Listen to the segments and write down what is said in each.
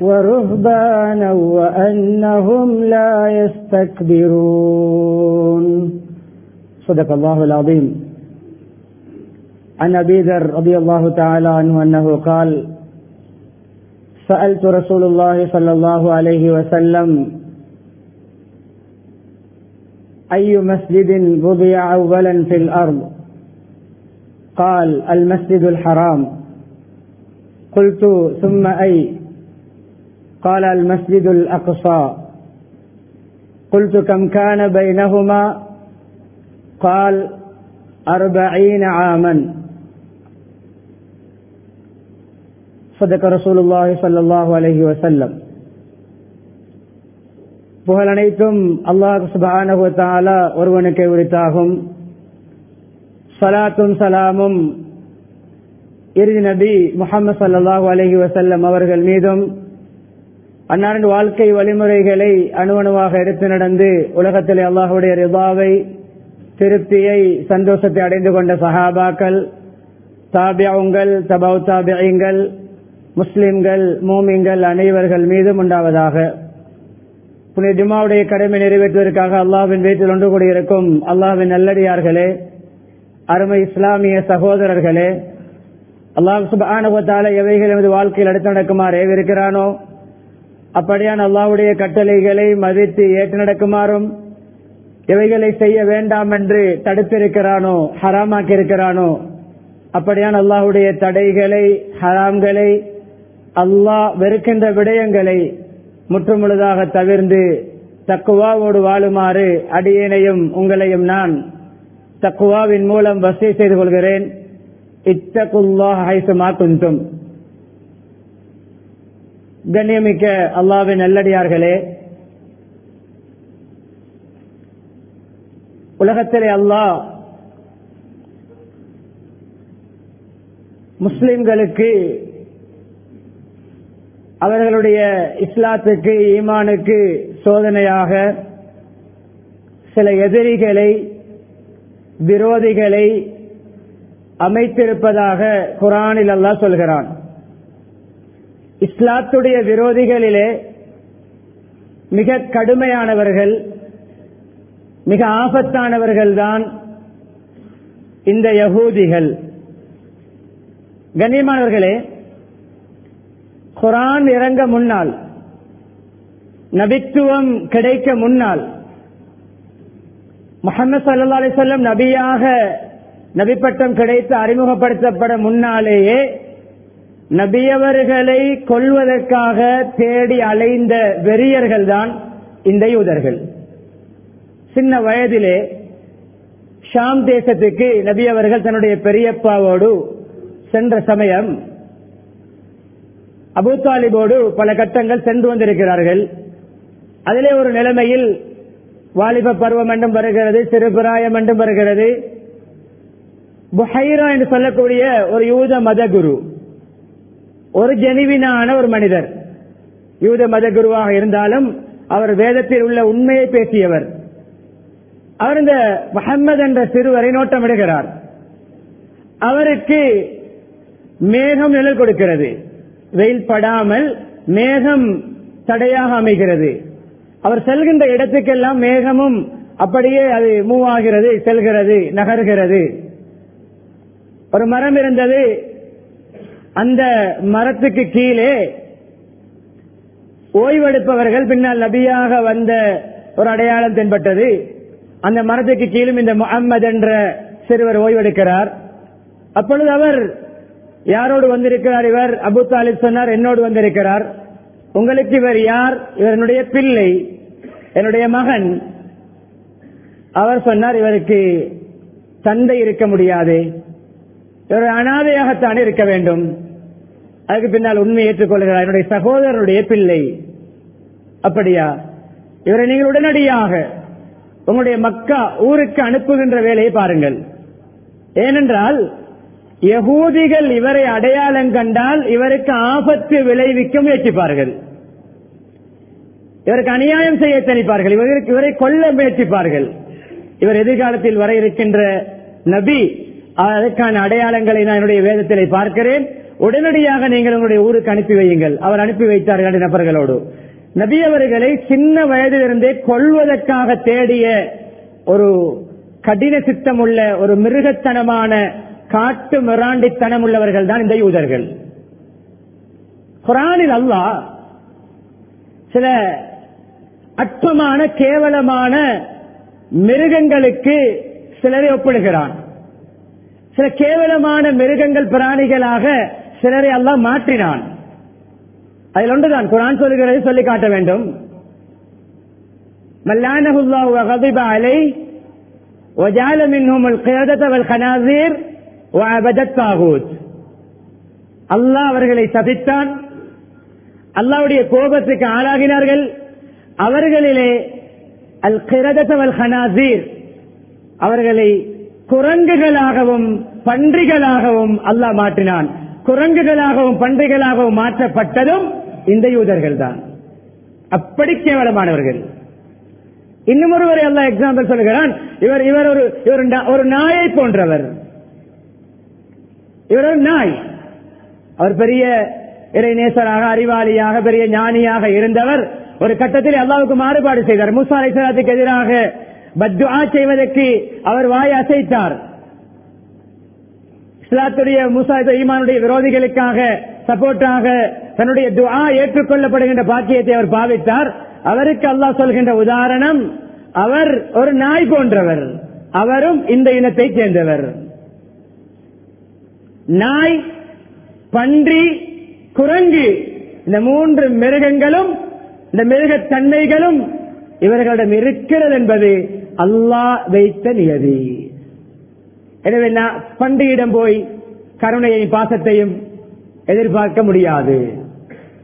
ورهبانا وأنهم لا يستكبرون. صدق الله العظيم. عن أبي ذر رضي الله تعالى عنه أنه قال سألت رسول الله صلى الله عليه وسلم أي مسجد وضع أولا في الأرض؟ قال المسجد الحرام. قلت ثم أي؟ قال المسجد الأقصى قلت كم كان بينهما قال أربعين عاما صدق رسول الله صلى الله عليه وسلم புகழ் அனைத்தும் அல்லாஹ் சுபானகுவத்தாலா ஒருவனுக்கு உரித்தாகும் சலாத்தும் சலாமும் இறுதி நபி முகமது சல்லாஹூ அலஹி வசல்லம் அவர்கள் மீதும் அன்னாரின் வாழ்க்கை வழிமுறைகளை அணுவணுவாக எடுத்து நடந்து உலகத்திலே அல்லாஹுடைய ரிபாவை திருப்தியை சந்தோஷத்தை அடைந்து கொண்ட சஹாபாக்கள் தாபியாவுங்கள் தபவு தாபியங்கள் முஸ்லிம்கள் மூமிங்கள் அனைவர்கள் மீதும் உண்டாவதாக. புனித ஜுமாவுடைய கடமை நிறைவேற்றுவதற்காக அல்லாவின் வீட்டில் ஒன்று கூடியிருக்கும் அல்லாவின் நல்லடியார்களே அருமை இஸ்லாமிய சகோதரர்களே அல்லாஹ் சுபானுவத்தால எவைகள் எமது வாழ்க்கையில் அடுத்து நடக்குமாறு ஏவிருக்கிறானோ அப்படியான் அல்லாவுடைய கட்டளைகளை மதித்து ஏற்று நடக்குமாறும் இவைகளை செய்ய வேண்டாம் என்று தடுத்திருக்கிறானோ ஹராமாக்கி இருக்கிறானோ அப்படியான் அல்லாஹுடைய தடைகளை ஹராம்களை அல்லாஹ் வெறுக்கின்ற விடயங்களை முற்றுமுழுதாக தவிர்ந்து தக்குவாவோடு வாழுமாறு அடியேனையும் உங்களையும் நான் தக்குவாவின் மூலம் வசதி செய்து கொள்கிறேன். இத்தகுல்லாஹ் ஹைசுமா குந்தும் கண்ணியமிக்க அல்லாவின் நல்லடியார்களே உலகத்திலே அல்லாஹ் முஸ்லிம்களுக்கு அவர்களுடைய இஸ்லாத்துக்கு ஈமானுக்கு சோதனையாக சில எதிரிகளை விரோதிகளை அமைத்திருப்பதாக குரானில் அல்லாஹ் சொல்கிறான். இஸ்லாத்துடைய விரோதிகளிலே மிக கடுமையானவர்கள் மிக ஆபத்தானவர்கள் தான் இந்த யகூதிகள். கண்ணியமானவர்களே குரான் இறங்க முன்னால் நபித்துவம் கிடைக்க முன்னால் முகமது சல்லா அலிசல்லம் நபியாக நபிப்பட்டம் கிடைத்து அறிமுகப்படுத்தப்பட முன்னாலேயே நபியவர்களை கொள்வதற்காக தேடி அலைந்த வெறியர்கள் தான் இந்த யூதர்கள். சின்ன வயதிலே ஷாம் தேசத்துக்கு நபியவர்கள் தன்னுடைய பெரியப்பாவோடு சென்ற சமயம் அபுதாலிபோடு பல கட்டங்கள் சென்று வந்திருக்கிறார்கள். அதிலே ஒரு நிலைமையில் வாலிப பருவம் என்றும் வருகிறது சிறுபிராயம் என்றும் வருகிறது. புஹைரா என்று சொல்லக்கூடிய ஒரு யூத மத குரு ஒரு ஜெனிவினான ஒரு மனிதர். யூத மத குருவாக இருந்தாலும் அவர் வேதத்தில் உள்ள உண்மையை பேசியவர். அவர் இந்த முகம்மது என்ற சிறுவரை நோட்டமிடுகிறார் அவருக்கு மேகம் நிழல் கொடுக்கிறது. வெயில் படாமல் மேகம் தடையாக அமைகிறது. அவர் செல்கின்ற இடத்துக்கெல்லாம் மேகமும் அப்படியே அது மூவ் ஆகிறது செல்கிறது நகர்கிறது. ஒரு மரம் இருந்தது அந்த மரத்துக்கு கீழே ஓய்வெடுப்பவர்கள் பின்னால் நபியாக வந்த ஒரு அடையாளம் தென்பட்டது. அந்த மரத்துக்கு கீழும் இந்த முகம்மது என்ற சிறுவர் ஓய்வெடுக்கிறார். அப்பொழுது அவர் யாரோடு வந்திருக்கிறார் இவர்? அபு தாலிப் சொன்னார் என்னோடு வந்திருக்கிறார். உங்களுக்கு இவர் யார்? இவர் என்னுடைய பிள்ளை என்னுடைய மகன். அவர் சொன்னார் இவருக்கு தந்தை இருக்க முடியாது. இவர் அனாதையாகத்தான் இருக்க வேண்டும். அதுக்கு பின்னால் உண்மை ஏற்றுக்கொள்கிறார். என்னுடைய சகோதரனுடைய பிள்ளை. அப்படியா? இவரை நீங்கள் உடனடியாக உங்களுடைய மக்கா ஊருக்கு அனுப்புகின்ற வேலையை பாருங்கள். ஏனென்றால் யகூதிகள் இவரை அடையாளம் கண்டால் இவருக்கு ஆபத்து விளைவிக்க முயற்சிப்பார்கள். இவருக்கு அநியாயம் செய்ய தனிப்பார்கள். இவருக்கு இவரை கொல்ல முயற்சிப்பார்கள். இவர் எதிர்காலத்தில் வர இருக்கின்ற நபி அதற்கான அடையாளங்களை நான் என்னுடைய வேதத்திலே பார்க்கிறேன். உடனடியாக நீங்கள் உங்களுடைய ஊருக்கு அனுப்பி வையுங்கள். அவர் அனுப்பி வைத்தார் இரண்டு நபர்களோடு. நபி அவர்களை சின்ன வயதிலிருந்தே கொள்வதற்காக தேடிய ஒரு கடின சித்தம் உள்ள ஒரு மிருகத்தனமான காட்டு மிராண்டித்தனம் உள்ளவர்கள் தான் இந்த யூதர்கள். குரானில் அல்லா சில அற்பமான கேவலமான மிருகங்களுக்கு சிலரை ஒப்பிடுகிறான். சில கேவலமான மிருகங்கள் பிராணிகளாக சிலரை எல்லாம் மாற்றினான். அதில் ஒன்றுதான். குரான் சொல்லுகிறது சொல்லி காட்ட வேண்டும். அல்லாஹ் அவர்களை சதித்தான் அல்லாவுடைய கோபத்துக்கு ஆளாகினார்கள். அவர்களிலே அல் கிரதத் அவர்கள் அவர்களை குரங்குகளாகவும் பன்றிகளாகவும் அல்லாஹ் மாற்றினான். குரங்குகளாகவும் பன்றிகளாகவும் மாற்றப்பட்டதும் இந்த யூதர்கள் தான் அப்படி கேவலமானவர்கள். இன்னும் ஒருவரை எல்லாம் எக்ஸாம்பிள் சொல்லுகிறான் இவர் இவர் ஒரு இவர் ஒரு நாயை போன்றவர். இவர் ஒரு நாய். அவர் பெரிய இறைநேசராக அறிவாளியாக பெரிய ஞானியாக இருந்தவர். ஒரு கட்டத்தில் அல்லாவுக்கு மாறுபாடு செய்தார். மூசா அலைசலாத்துக்கு எதிராக பத்வா செய்வதற்கு அவர் வாய் அசைத்தார். இஸ்லாத்துடைய மூசா ஈமானுடைய விரோதிகளுக்காக சப்போர்ட்டாக தன்னுடைய துவா ஏற்றுக்கொள்ளப்படுகின்ற பாக்கியத்தை அவர் பாவித்தார். அவருக்கு அல்லாஹ் சொல்கின்ற உதாரணம் அவர் ஒரு நாய் போன்றவர். அவரும் இந்த இனத்தை சேர்ந்தவர். நாய் பன்றி குரங்கு இந்த மூன்று மிருகங்களும் இந்த மிருகத்தன்மைகளும் இவர்களிடம் இருக்கிறது என்பது அல்லாஹ் வைத்த நியதி. எனவே நான் போய் கருணையையும் பாசத்தையும் எதிர்பார்க்க முடியாது.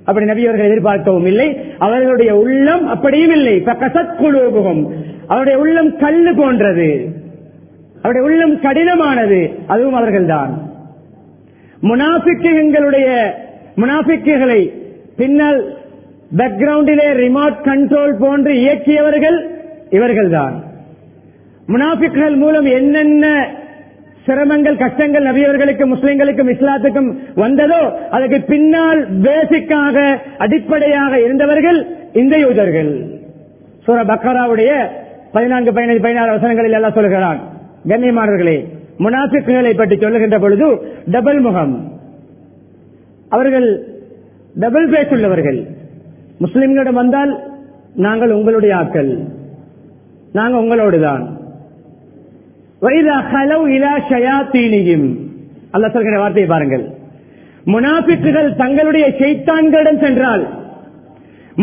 அப்படி நபியவர்கள் எதிர்பார்க்கவும் இல்லை. அவர்களுடைய உள்ளம் அப்படியும் இல்லை. கசத்குழுவும் அவருடைய உள்ளம் கல்லு போன்றது. அவருடைய உள்ளம் கடினமானது. அதுவும் அவர்கள்தான். முனாபிக்குகளுடைய முனாபிக்குகளை பின்னால் பேக்ரவுண்டிலே ரிமோட் கண்ட்ரோல் போன்று இயக்கியவர்கள் இவர்கள்தான். முனாபிக்குகள் மூலம் என்னென்ன சிரமங்கள் கஷ்டங்கள் நபியவர்களுக்கும் முஸ்லிம்களுக்கும் இஸ்லாத்துக்கும் வந்ததோ அதற்கு பின்னால் பேசிக்காக அடிப்படையாக இருந்தவர்கள் இந்த யூதர்கள். சூர பக்கராவுடைய பதினான்கு பதினைந்து பதினாறு வசனங்களில் எல்லாம் சொல்கிறான். கண்ணியமானவர்களே முனாபிக்குகளை பற்றி சொல்லுகின்ற பொழுது டபுள் முகம். அவர்கள் டபுள் பேஸ் உள்ளவர்கள். முஸ்லிம்களிடம் வந்தால் நாங்கள் உங்களுடைய ஆக்கள் நாங்கள் உங்களோடுதான். அல்ல சொல்கிற வார்த்தையை பாருங்கள். முனாபிக்குகள் தங்களுடைய செய்தான்களிடம் சென்றால்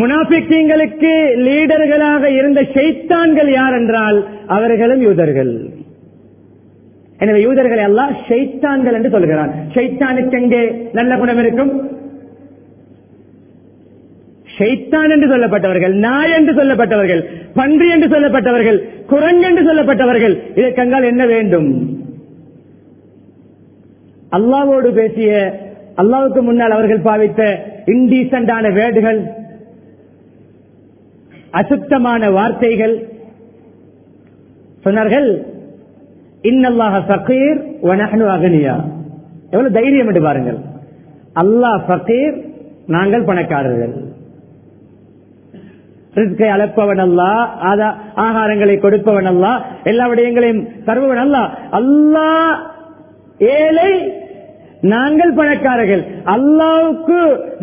முனாபிக்கங்களுக்கு லீடர்களாக இருந்த செய்தான்கள் யார் என்றால் அவர்களும் யூதர்கள். எனவே யூதர்களை எல்லாம் ஷைத்தான்கள் என்று சொல்கிறான். ஷைத்தானுக்கு எங்கே நல்ல குணம் இருக்கும்? ஷெய்தான் என்று சொல்லப்பட்டவர்கள் நாய் என்று சொல்லப்பட்டவர்கள் பன்றி என்று சொல்லப்பட்டவர்கள் குரங்கு என்று சொல்லப்பட்டவர்கள் இதற்கங்கால் என்ன வேண்டும்? அல்லாவோடு பேசிய அல்லாவுக்கு முன்னால் அவர்கள் பாவித்த இன்டீசண்டான வேடுகள் அசுத்தமான வார்த்தைகள் சொன்னார்கள் இன்னல்லாக ஃபகீர் வனஹனு அகனியா. எவ்வளவு தைரியம் என்று பாருங்கள். அல்லாஹ் ஃபகீர் நாங்கள் பணக்காரர்கள். ரிஸ்கை அளப்பவன் அல்ல ஆகாரங்களை கொடுப்பவன் அல்ல எல்லா விடயங்களையும் தருபவன் அல்ல. அல்லா ஏழை நாங்கள் பணக்காரர்கள். அல்லாவுக்கு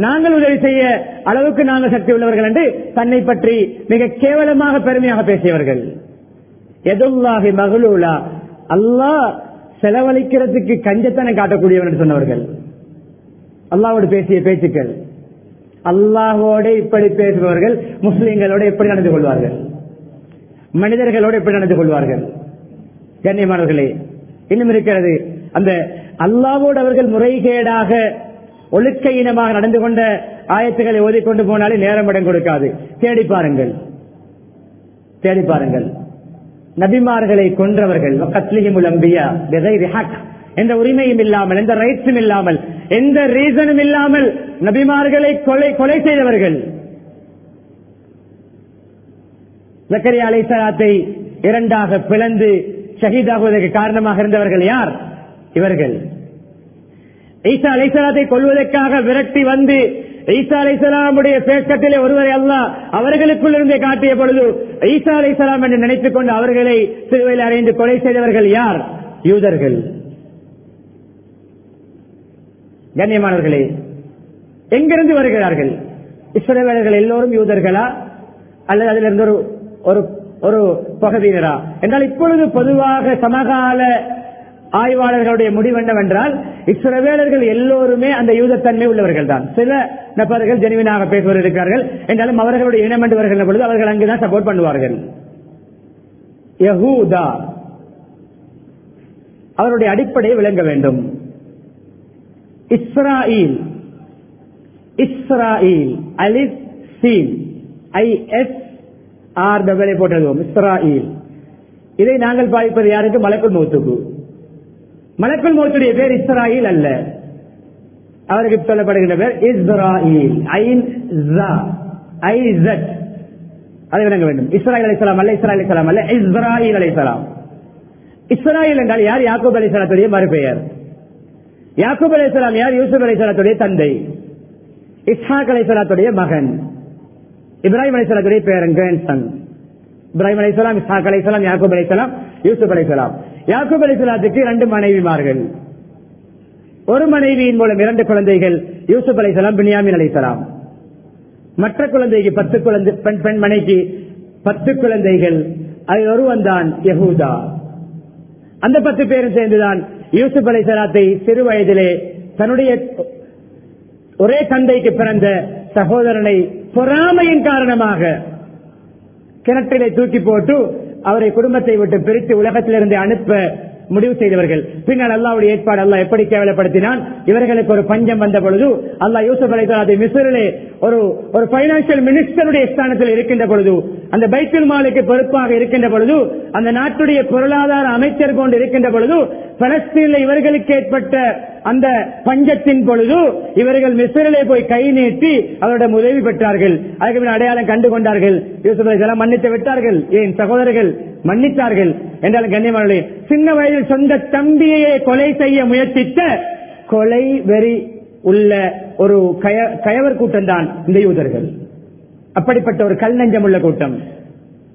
நாங்கள் உதவி செய்ய அளவுக்கு நாங்கள் சக்தி உள்ளவர்கள் என்று தன்னை பற்றி மிக கேவலமாக பெருமையாக பேசியவர்கள். எதுல்லாகி மகளூலா அல்லாஹ் செலவழிக்கிறதுக்கு கஞ்சத்தனம் காட்டக்கூடியவன் என்று சொன்னவர்கள். அல்லாவோடு பேசிய பேச்சுக்கள். அல்லாஹோடு இப்படி பேசுபவர்கள் முஸ்லிம்களோடு எப்படி நடந்து கொள்வார்கள்? மனிதர்களோடு எப்படி நடந்து கொள்வார்கள்? கண்ணியமானவர்களே இன்னும் இருக்கிறது அந்த அல்லாவோடு அவர்கள் முறைகேடாக ஒழுக்க இனமாக நடந்து கொண்ட ஆயத்துக்களை ஓதிக்கொண்டு போனாலே நேரம் இடம் கொடுக்காது. தேடி பாருங்கள். தேடி பாருங்கள். நபிமார்களை கொன்றவர்கள் கத்லிஹிமுல் அம்பியா விதை ரிஹாக் எந்த உரிமையும் இல்லாமல் எந்த ரைட்ஸும் இல்லாமல் எந்த ரீசனும் இல்லாமல் நபிமார்களை கொலை கொலை செய்தவர்கள். ஜக்கரியா அலைசலாத்தை இரண்டாக பிளந்து ஷஹீதாகுவதற்கு காரணமாக இருந்தவர்கள் யார்? இவர்கள். ஈசா அலைசலாத்தை கொள்வதற்காக விரட்டி வந்து ஈசா அலைசலாமுடைய பேக்கத்திலே ஒருவரை அல்ல அவர்களுக்குள் இருந்தே காட்டிய பொழுது ஈசா அலைசலாம் என்று நினைத்துக் கொண்டு அவர்களை சிறுவையில் அறைந்து கொலை செய்தவர்கள் யார்? யூதர்கள். கண்ணியமானவர்களே எங்கிருந்து வருகிறார்கள்? இஸ்ரேலர்கள் எல்லோரும் யூதர்களா? அல்லது அதிலிருந்து ஒரு ஒரு ஒரு பகுதியினரா? என்றால் இப்பொழுது பொதுவாக சமகால ஆய்வாளர்களுடைய முடிவு என்னவென்றால் இஸ்ரவேலர்கள் எல்லோருமே அந்த யூதத்தன்மை உள்ளவர்கள் தான் சில நபர்கள் ஜெனிவினாக பேசுவர் இருக்கிறார்கள். என்றாலும் அவர்களுடைய இனம் என்று வருகின்ற பொழுது அவர்கள் அங்குதான் சப்போர்ட் பண்ணுவார்கள். யஹூதா. அவருடைய அடிப்படையை விளங்க வேண்டும். இஸ்ராயில். இஸ்ராயில். அலிஸ் சீன் ஐ எஸ் ஆர் டபிளை போட்டதுவோம் இஸ்ராயில். இதை நாங்கள் பாதிப்பது யாருக்கு? மலக்குள் மௌத்துக்கு. மலக்குள் மௌத்துடைய பேர் இஸ்ராயில் அல்ல. அவருக்கு சொல்லப்படுகின்ற பேர் இஸ்ராயில். ஐன் ஐ ஜட் அதை விளங்க வேண்டும். இஸ்ராயில் அலிஸ்லாம் அல்ல இஸ்ராயல் அலிசலாம் அல்ல இஸ்ராயில் அலிஸ்லாம் இஸ்ராயில் என்றால் யார்? யாக்கூப் அலிஸ்லாத்துடைய மறுபெயர். யாக்கூப் அலிசலாம் யார்? யூசுப் அலிசலாத்துடைய தந்தை. இஸ்ஹாக் அலிசலாத்துடைய மகன். இப்ராஹிம் அலிசலாத்துடைய பேரன் கிராண்ட் சன் இப்ராஹிம் அலிசலாம் இஸ்ஹாக் அலிசலாம் யாக்கூப் அலிசலாம் யூசுப் அலிசலாம் யாக்கூப் அலிசலாத்துக்கு இரண்டு மனைவிமார்கள். ஒரு மனைவியின் மூலம் இரண்டு குழந்தைகள் யூசுப் அலிசலாம் பின்யாமின் அலைசலாம் மற்ற குழந்தைக்கு பத்து குழந்தை பெண் பெண் மனைக்கு பத்து குழந்தைகள். அதில் ஒருவன் தான் யகூதா. அந்த பத்து பேரும் சேர்ந்துதான் யூசுப் அலிசலாத்தை சிறு வயதிலே தன்னுடைய ஒரே தந்தைக்கு பிறந்த சகோதரனை பொறாமையின் காரணமாக கிணற்றிலே தூக்கி போட்டு அவரை குடும்பத்தை விட்டு பிரித்து உலகத்திலிருந்து அனுப்ப முடிவு செய்தவர்கள். பின்னர் அல்லாவுடைய ஏற்பாடு அல்லா எப்படி கேவலப்படுத்தினான்? இவர்களுக்கு ஒரு பஞ்சம் வந்த பொழுது அல்லாஹ் யூசுப் அலைத்தலாதை மிஸ்ரிலே ஒரு ஒரு பைனான்சியல் மினிஸ்டருடைய ஸ்தானத்தில் இருக்கின்ற பொழுது அந்த பைத்தல் மாலுக்கு பொறுப்பாக இருக்கின்ற பொழுது அந்த நாட்டுடைய பொருளாதார அமைச்சர் கொண்டு இருக்கின்ற பொழுது பலஸ்தீனில் இவர்களுக்கு ஏற்பட்ட அந்த பஞ்சத்தின் பொழுது இவர்கள் மிஸ்ரிலே போய் கை நீட்டி அவரிடம் உதவி பெற்றார்கள். அதுக்கு அடையாளம் கண்டு கொண்டார்கள் யூசுப் அலைஹிஸ்ஸலாம் மன்னித்து விட்டார்கள். ஏன் சகோதரர்கள் மன்னித்தார்கள்? என்றாலும் கண்ணியமானே சின்ன வயதில் சொந்த தம்பியையே கொலை செய்ய முயற்சித்த கொலை வெறி உள்ள ஒரு கய- கயவர் கூட்டம் தான் இந்த யூதர்கள். அப்படிப்பட்ட ஒரு கல் நெஞ்சம் உள்ள கூட்டம்.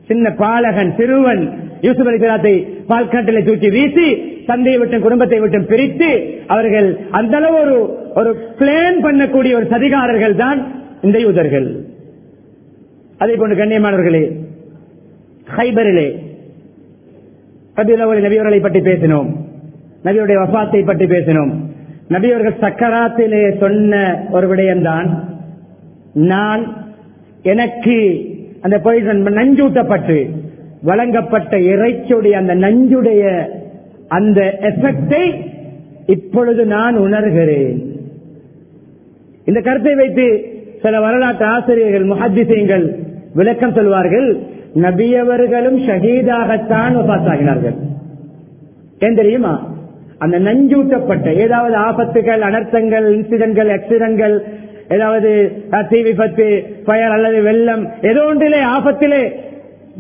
சின்ன பாலகன் சிறுவன் யூசுப் அலிசலாத்தை பால்காட்டில தூக்கி வீசி தந்தையை விட்டும் குடும்பத்தை விட்டும் பிரித்து அவர்கள் அந்த அளவு ஒரு ஒரு பிளான் பண்ணக்கூடிய ஒரு சதிகாரர்கள் தான் இந்த யூதர்கள். அதே போன்று கண்ணியமானவர்களே ஹைபரிலே ரபியுல் நபியவர்களை பற்றி பேசினோம். நபியுடைய வபாத்தை பற்றி பேசினோம். நபியவர்கள் சக்கராத்திலே சொன்ன ஒரு விடயம்தான் நான் எனக்கு அந்த பாய்சன் நஞ்சூட்டப்பட்டு வழங்கப்பட்ட இறைச்சியுடைய அந்த நஞ்சுடைய அந்த எஃபெக்டை இப்பொழுது நான் உணர்கிறேன். இந்த கருத்தை வைத்து சில வரலாற்று ஆசிரியர்கள் முஹத்திசீங்கள் விளக்கம் சொல்வார்கள் நபியவர்களும் ஷஹீதாகத்தான் வபாத்தாகினார்கள் ஏன் தெரியுமா? அந்த நஞ்சூட்டப்பட்ட ஏதாவது ஆபத்துகள் அனர்த்தங்கள் இன்சிடென்ட்கள் ஆக்சிடென்ட்கள் ஏதாவது தீ விபத்து பயர் அல்லது வெள்ளம் ஏதோ ஒன்றிலே ஆபத்திலே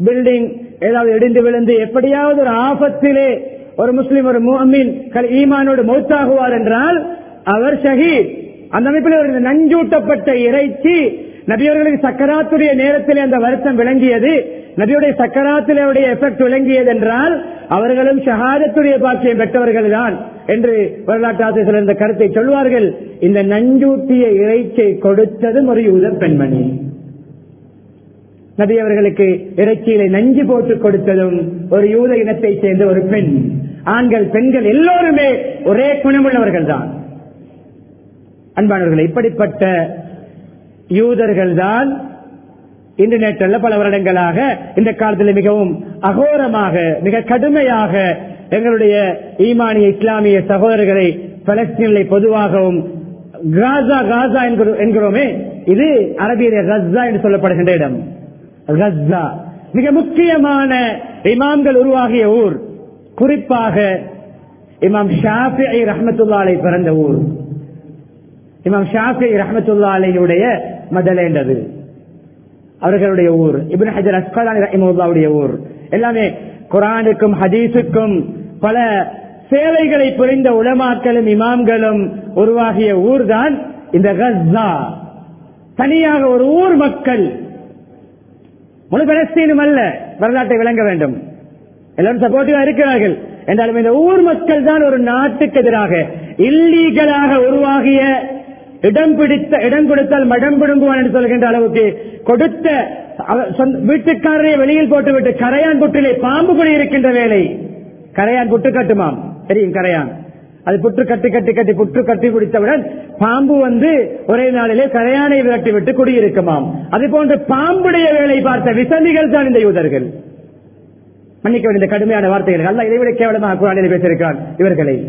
பில்டிங் ஏதாவது இடிந்து விழுந்து எப்படியாவது ஒரு ஆபத்திலே ஒரு முஸ்லீம் ஒரு மீன் கல் ஈமானோடு மௌத்தாகுவார் என்றால் அவர் ஷஹீத். அந்த அமைப்பில் ஒரு நஞ்சூட்டப்பட்ட இறைச்சி நபியவர்களுக்கு சக்கராத்துடைய நேரத்திலே அந்த வருத்தம் விளங்கியது. நபியுடைய சக்கராத்திலே எஃபெக்ட் விளங்கியது என்றால் அவர்களும் ஷஹாதத்துடைய பாக்கியம் பெற்றவர்கள் தான் என்று வரலாற்று ஆசிரியர்கள் இந்த கருத்தை சொல்வார்கள். இந்த நஞ்சூட்டிய இறைச்சை கொடுத்ததும் ஒரு யூதர் பெண்மணி. நபி அவர்களுக்கு இறைச்சியிலே நஞ்சு போட்டு கொடுத்ததும் ஒரு யூத இனத்தை சேர்ந்த ஒரு பெண். ஆண்கள் பெண்கள் எல்லோருமே ஒரே குணமுள்ளவர்கள் தான். அன்பானவர்கள் இப்படிப்பட்ட யூதர்கள் தான் இன்டர்நெட்ல பல வருடங்களாக இந்த காலத்தில் மிகவும் அகோரமாக மிக கடுமையாக எங்களுடைய ஈமானிய இஸ்லாமிய சகோதரர்களை பலஸ்தீனில் பொதுவாகவும் காசா காசா என்கிறோமே இது அரபியில கஸ்ஸா என்று சொல்லப்படுகின்ற இடம். கஸ்ஸா மிக முக்கியமான இமாம்கள் உருவாகிய ஊர். குறிப்பாக இமாம் ஷாஃபி ரஹமத்துல்லாலை பிறந்த ஊர். இமாம் ஷாஃபி ரஹமத்துல்லாலையுடைய மதலேண்டது அவர்களுடைய ஊர். இப்னு ஹஜர் ஊர். எல்லாமே குரானுக்கும் ஹதீஸுக்கும் பல சேவைகளை புரிந்த உலமாக்களும் இமாம்களும் உருவாகிய ஊர் தான் இந்த கஸ்ஸா. தனியாக ஒரு ஊர் மக்கள். முழு பலஸ்தீனும் அல்ல. வரலாற்றை விளங்க வேண்டும். எல்லாரும் சப்போர்ட்டிவா இருக்கிறார்கள். என்றாலும் இந்த ஊர் மக்கள் தான் ஒரு நாட்டுக்கு எதிராக இல்லீகலாக உருவாகிய இடம் பிடித்த இடம் கொடுத்தால் மடம் பிடுங்குவான் என்று சொல்கின்ற அளவுக்கு கொடுத்த சொந்த- வீட்டுக்காரரை வெளியில் போட்டுவிட்டு கரையான் புற்றிலே பாம்பு குடி இருக்கின்ற வேலை கரையான் புட்டு கட்டுமாம். தெரியும் கரையான். அது புற்று கட்டி கட்டி கட்டி புற்று கட்டி குடித்தவுடன் பாம்பு வந்து ஒரே நாளிலே கரையானை விரட்டி விட்டு குடியிருக்குமாம். அது போன்ற பாம்புடைய வேலை பார்த்த விசமிகள் தான் இந்த யூதர்கள். மன்னிக்க வேண்டிய கடுமையான வார்த்தைகள். அல்ல இதைவிட கேவலமாக குரானில் பேசியிருக்கிறான். இவர்களை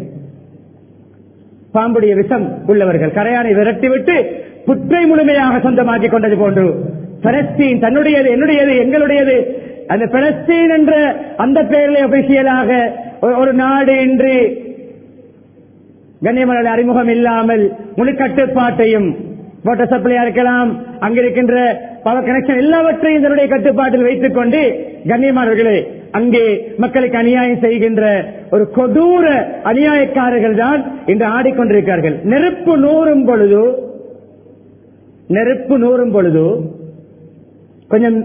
பாம்புடைய விஷம் உள்ளவர்கள். கரையானை விரட்டிவிட்டு புற்றை முழுமையாக சொந்தமாக்கிக் கொண்டது போன்று. பலஸ்தீன் தன்னுடையது என்னுடையது எங்களுடையது. அந்த பலஸ்தீன் என்ற அந்த பெயரில் அபிஷியலாக ஒரு- ஒரு நாடு இன்று கண்ணியமலர் அறிமுகம் இல்லாமல் முழு கட்டுப்பாட்டையும் வாட்டர் சப்ளையா இருக்கலாம் அங்கிருக்கின்ற பவர் கனெக்ஷன் எல்லாவற்றையும் தன்னுடைய கட்டுப்பாட்டில் வைத்துக் கொண்டு கண்ணியமானவர்களே அங்கே மக்களுக்கு அநியாயம் செய்கின்ற ஒரு கொடூர அநியாயக்காரர்கள் தான் இன்று ஆடிக்கொண்டிருக்கிறார்கள். நெருப்பு நூறும் பொழுது நெருப்பு நூறும் பொழுது கொஞ்சம்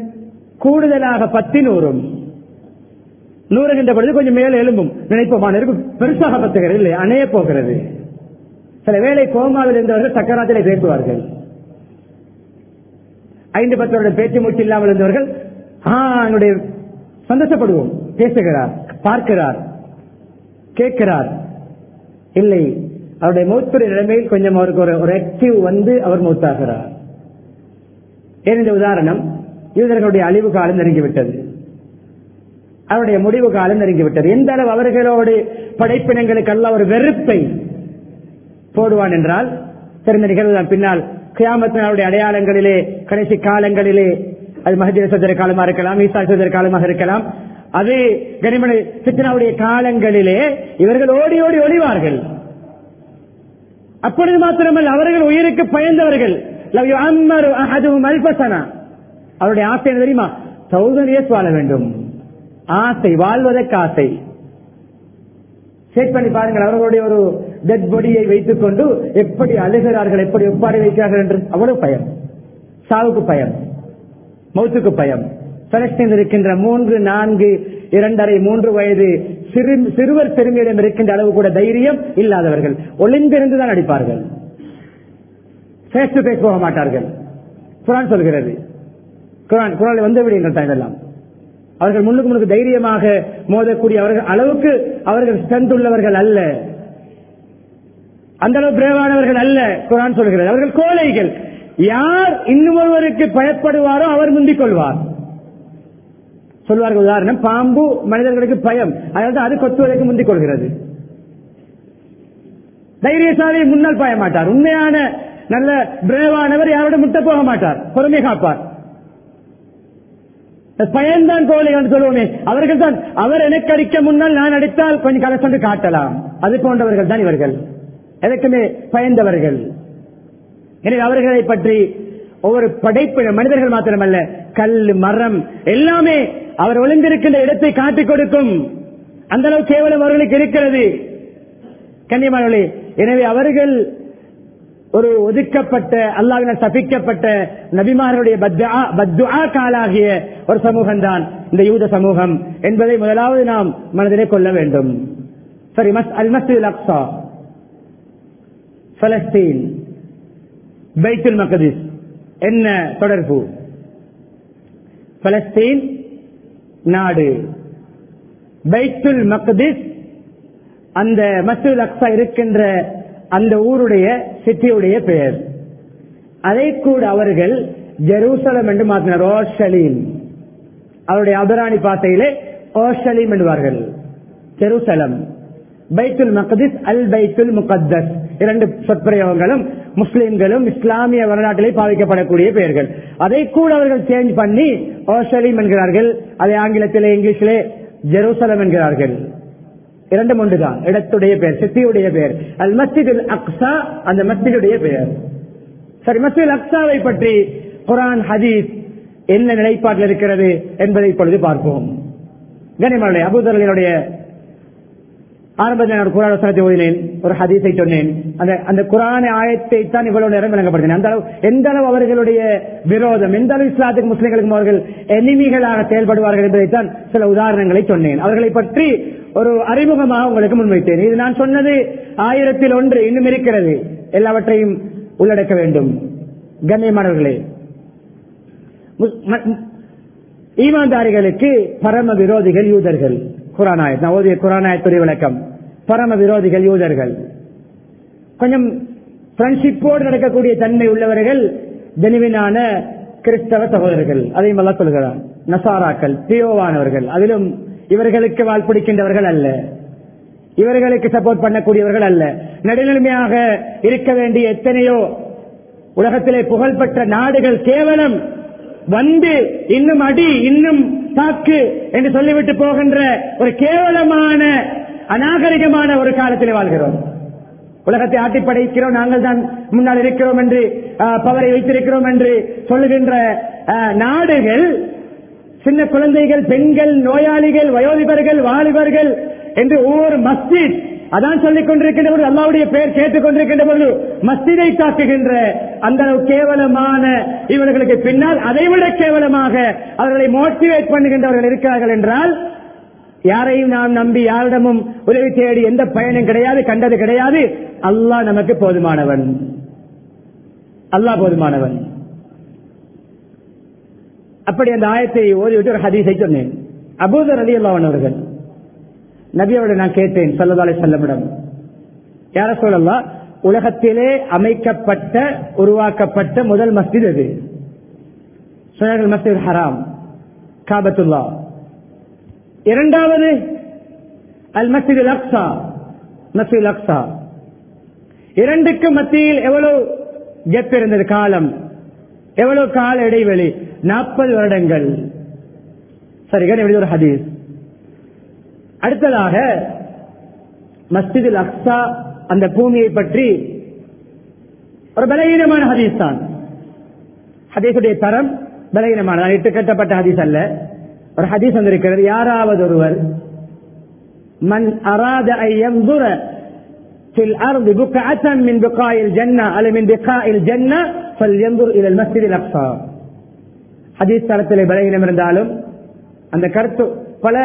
கூடுதலாக பத்தி நூறும் நூறுகின்ற பொழுது கொஞ்சம் மேலே எழும்பும். நினைப்போமா நெருப்பு பெருசாக பத்துகிறது இல்லை அணைய போகிறது. சில வேலை கோமாவில் இருந்தவர்கள் சக்கராத்திலே பேசுவார்கள் ஐந்து பத்தோட பேச்சு மூச்சு இல்லாமல் இருந்தவர்கள் ஆ என்னுடைய சந்தோஷப்படுவோம். பேசுகிறார் பார்க்கிறார் கேட்கிறார். இல்லை அவருடைய மூத்துடைய நிலைமையில் கொஞ்சம் அவருக்கு ஒரு ஒரு ஆக்டிவ் வந்து அவர் மூத்தாகிறார் ஏனென்ற உதாரணம் யூதர்களுடைய அழிவு காலம் நெருங்கிவிட்டது. அவருடைய முடிவு காலம் நெருங்கிவிட்டது. எந்த அளவு அவர்களோடு படைப்பினங்களுக்கு அல்ல ஒரு வெறுப்பை போடுவான் என்றால் சிறந்த நிகழ்வு தான் பின்னால் கியாமத்தினுடைய அடையாளங்களிலே கடைசி காலங்களிலே அது மஹஜர சதுர காலமாக இருக்கலாம் ஈசா சதுர காலமாக இருக்கலாம். அது கனிமணி சித்தனாவுடைய காலங்களிலே இவர்கள் ஓடி ஓடி ஒளிவார்கள். அப்பொழுது மாத்திரமல்ல அவர்கள் உயிருக்கு பயந்தவர்கள். லவ் அவருடைய ஆசை தெரியுமா? தௌசண்ட் இயர்ஸ் வாழ வேண்டும். ஆசை வாழ்வதற்கு ஆசை. செக் பண்ணி பாருங்கள் அவர்களுடைய ஒரு டெட் பாடியை வைத்துக் கொண்டு எப்படி அழுகிறார்கள் எப்படி ஒப்பாடி வைக்கிறார்கள் என்று அவ்வளவு பயம் சாவுக்கு பயம் மௌத்துக்கு பயம் பலஸ்தீன் இருக்கின்ற மூன்று நான்கு இரண்டரை மூன்று வயது சிறு சிறுவர் பெருமையிடம் இருக்கின்ற அளவு கூட தைரியம் இல்லாதவர்கள். ஒளிந்திருந்துதான் அடிப்பார்கள். பேஸ் டு பேஸ் போக மாட்டார்கள். குரான் சொல்கிறது. குரான் குரான் வந்து விடுங்கள் இதெல்லாம் அவர்கள் முன்னுக்கு முன்னுக்கு தைரியமாக மோதக்கூடிய அவர்கள் அளவுக்கு அவர்கள் ஸ்ட்ரென்த் உள்ளவர்கள் அல்ல. அந்த அளவு பிரேவானவர்கள் அல்ல குரான் சொல்கிறது. அவர்கள் கோழைகள். யார் இன்னும் ஒருவருக்கு பயப்படுவாரோ அவர் முந்திக் கொள்வார் சொல்வார்கள் உதாரணம் பாம்பு மனிதர்களுக்கு பயம். அதாவது அது கொத்துவதற்கு முந்திக் கொள்கிறது தைரியசாலி முன்னால் பாய மாட்டார் உண்மையான நல்ல பிரேவானவர் யாரோட முட்டை போக மாட்டார். பொறுமை காப்பார். பயன்தான் கோழை என்று சொல்லுவோமே அவர்கள் தான். அவர் எனக்கு அடிக்க முன்னால் நான் அடித்தால் கொஞ்சம் கலசொன்று காட்டலாம். அது போன்றவர்கள் தான் இவர்கள். எதற்குமே பயந்தவர்கள். எனவே அவர்களை பற்றி ஒவ்வொரு படைப்பு மனிதர்கள் மாத்திரமல்ல கல் மரம் எல்லாமே அவர் ஒளிந்திருக்கின்ற இடத்தை காட்டிக் கொடுக்கும். அந்த அளவு கேவலம் அவர்களுக்கு இருக்கிறது. கன்னியமானவர்களே எனவே அவர்கள் ஒரு ஒதுக்கப்பட்ட அல்லாவினால் சபிக்கப்பட்ட நபிமார்களுடைய காலாகிய ஒரு சமூகம் தான் இந்த யூத சமூகம் என்பதை முதலாவது நாம் மனதிலே கொள்ள வேண்டும். சரி மஸ் அல் மஸ்ஜித் அக்சா பலஸ்தீன் பைத்துல் மகதிஸ் என்ன தொடர்பு பலஸ்தீன் நாடு பைத்துல் மக்திஸ் அந்த மசூல் அக்ஸா இருக்கின்ற அந்த ஊருடைய சிட்டியுடைய பெயர். அதை கூட அவர்கள் ஜெருசலம் என்று மாற்றினார். ஓஷலீம். அவருடைய அபராணி பாத்தையிலே ஓஷலீம் என்பார்கள். ஜெருசலம். பைத்துல் மக்திஸ் அல் பைத்துல் முகத்தஸ். இரண்டு சொற்பிரயோகங்களும் முஸ்லிம்களும் இஸ்லாமிய வரலாற்றிலே பாவிக்கப்படக்கூடிய பெயர்கள். அதை கூட அவர்கள் சேஞ்ச் பண்ணி ஓசலிம் என்கிறார்கள் அதை ஆங்கிலத்திலே இங்கிலீஷிலே ஜெருசலம் என்கிறார்கள். இரண்டும் ஒன்றுதான். இடத்துடைய பெயர் சித்தியுடைய பெயர். அல் மஸ்ஜித் அக்ஸா அந்த மஸ்ஜிதுடைய பெயர். சரி மஸ்ஜித் அக்ஸாவை பற்றி குரான் ஹதீஸ் என்ன நிலைப்பாட்டில் இருக்கிறது என்பதை இப்பொழுது பார்ப்போம். கனிமனுடைய அபுதர்களுடைய ஆரம்பத்தில் நான் ஒரு குரான் வசனத்தை ஓதினேன் ஒரு ஹதீஸை சொன்னேன். அந்த அந்த குரான ஆயத்தை தான் இவ்வளவு நேரம் விளங்கப்படுகிறேன் அந்த அளவு எந்த அளவு அவர்களுடைய விரோதம் எந்த அளவு இஸ்லாத்துக்கு முஸ்லிம்களுக்கும் அவர்கள் எனிமிகளாக செயல்படுவார்கள் என்பதைத்தான் சில உதாரணங்களை சொன்னேன். அவர்களை பற்றி ஒரு அறிமுகமாக உங்களுக்கு முன்வைத்தேன். இது நான் சொன்னது ஆயிரத்தில் ஒன்று இன்னும் இருக்கிறது. எல்லாவற்றையும் உள்ளடக்க வேண்டும். கண்ணியமானவர்களே ஈமான்தாரிகளுக்கு பரம விரோதிகள் யூதர்கள். குரானாயத் நான் ஓதிய குரானாயத்துறை விளக்கம். பரம விரோதிகள் யூதர்கள். கொஞ்சம் ஃப்ரெண்ட்ஷிப்போடு நடக்கக்கூடிய தன்மை உள்ளவர்கள் தெனிவினான கிறிஸ்தவ சகோதரர்கள். அதையும் எல்லாம் சொல்கிறார் நசாராக்கள் பியோவானவர்கள் அதிலும் இவர்களுக்கு வாழ்பிடிக்கின்றவர்கள் அல்ல. இவர்களுக்கு சப்போர்ட் பண்ணக்கூடியவர்கள் அல்ல. நடுநிலைமையாக இருக்க வேண்டிய எத்தனையோ உலகத்திலே புகழ்பெற்ற நாடுகள் கேவலம் வந்து இன்னும் அடி இன்னும் தாக்கு என்று சொல்லிவிட்டு போகின்ற ஒரு கேவலமான அநாகரிகமான ஒரு காலத்தில் வாழ்கிறோம். உலகத்தை ஆட்டி படைக்கிறோம். நாங்கள் தான் முன்னால் இருக்கிறோம் என்று பவரை வைத்திருக்கிறோம் என்று சொல்லுகின்ற நாடுகள் சின்ன குழந்தைகள் பெண்கள் நோயாளிகள் வயோதிபர்கள் வாலிபர்கள் என்று ஒவ்வொரு மஸ்ஜித். அதான் சொல்லிக் கொண்டிருக்கின்ற பொழுது அல்லாவுடைய பெயர் கேட்டுக் கொண்டிருக்கின்ற பொழுது மஸ்ஜிதை தாக்குகின்ற அந்த கேவலமான இவர்களுக்கு பின்னால் அதைவிட கேவலமாக அவர்களை மோட்டிவேட் பண்ணுகின்றவர்கள் இருக்கிறார்கள் என்றால் யாரையும் நாம் நம்பி யாரிடமும் உதவி தேடி எந்த பயனும் கிடையாது கண்டது கிடையாது. அல்லாஹ் நமக்கு போதுமானவன். அல்லாஹ் போதுமானவன். அப்படி அந்த ஆயத்தை ஓதிவிட்டு ஒரு ஹதீஸை சொன்னேன். அபூதர் அலி அல்லாவன் அவர்கள் நபியோட நான் கேட்டேன் சொல்லதாலே செல்லமிடம் யார சொல்லலாம் உலகத்திலே அமைக்கப்பட்ட உருவாக்கப்பட்ட முதல் மஸ்ஜித் அது சொன்னார்கள் மஸ்ஜித் ஹராம் காபத்துல்லா இரண்டாவது அல் மஸ்ஜித் அக்சா மஸ்ஜித் அக்சா இரண்டுக்கு மத்தியில் எவ்வளவு கெப் இருந்தது? காலம். எவ்வளவு கால இடைவெளி? நாற்பது வருடங்கள். சரி ஒரு ஹதீஸ். அடுத்ததாக மஸ்ஜிதில் அக்ஸா அந்த பூமியை பற்றி ஒரு பலகீனமான ஹதீஸ் தான். ஹதீஸுடைய தரம் பலகீனமான இட்டு கட்டப்பட்ட ஹதீஸ் அல்ல. ஒரு ஹதீஸ் வந்திருக்கிறது யாராவது ஒருவர் மன் அராத ஐயம்புற في الأرض بقعة من بقاع الجنة أو من بقاع الجنة فلينظر إلى المسجد الأقصى ஹதீஸ் தளத்திலே பலகீனம் இருந்தாலும் அந்த கருத்து பல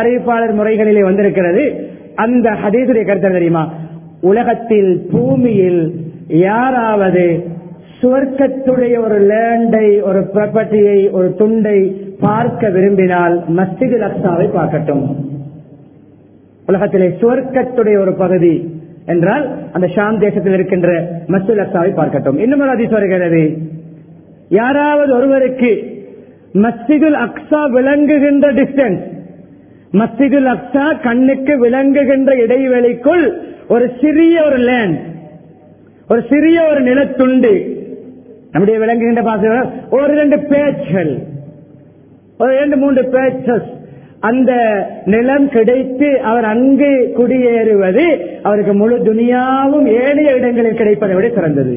அறிவிப்பாளர் முறைகளிலே வந்திருக்கிறது அந்த ஹதீசுடைய கருத்து தெரியுமா உலகத்தில் பூமியில் யாராவது சுவர்க்கத்துடைய ஒரு லேண்டை ஒரு ப்ராப்பர்ட்டியை ஒரு துண்டை பார்க்க விரும்பினால் மஸ்ஜிது அக்ஸாவை பார்க்கட்டும். உலகத்திலே சுவர்க்கத்துடைய ஒரு பகுதி என்றால் அந்த ஷாம் தேசத்தில் இருக்கின்ற மஸ்ஜித் அக்ஸாவை பார்க்கட்டும். இன்னும் ஒரு அதிசயம் வருகிறது. யாராவது ஒருவருக்கு மஸ்ஜிதுல் அக்ஸா விளங்குகின்ற டிஸ்டன்ஸ் மஸ்ஜிதுல் அக்ஸா கண்ணுக்கு விளங்குகின்ற இடைவெளிக்குள் ஒரு சிறிய ஒரு லேண்ட் ஒரு சிறிய ஒரு நிலத்துண்டு. நம்முடைய விளங்குகின்ற பாச ஒரு ரெண்டு பேச்சுகள். ஒரு இரண்டு மூன்று பேச்சஸ். அந்த நிலம் கிடைத்து அவர் அங்கு குடியேறுவது அவருக்கு முழு துனியாவும் ஏனைய இடங்களில் கிடைப்பதை விட சிறந்தது.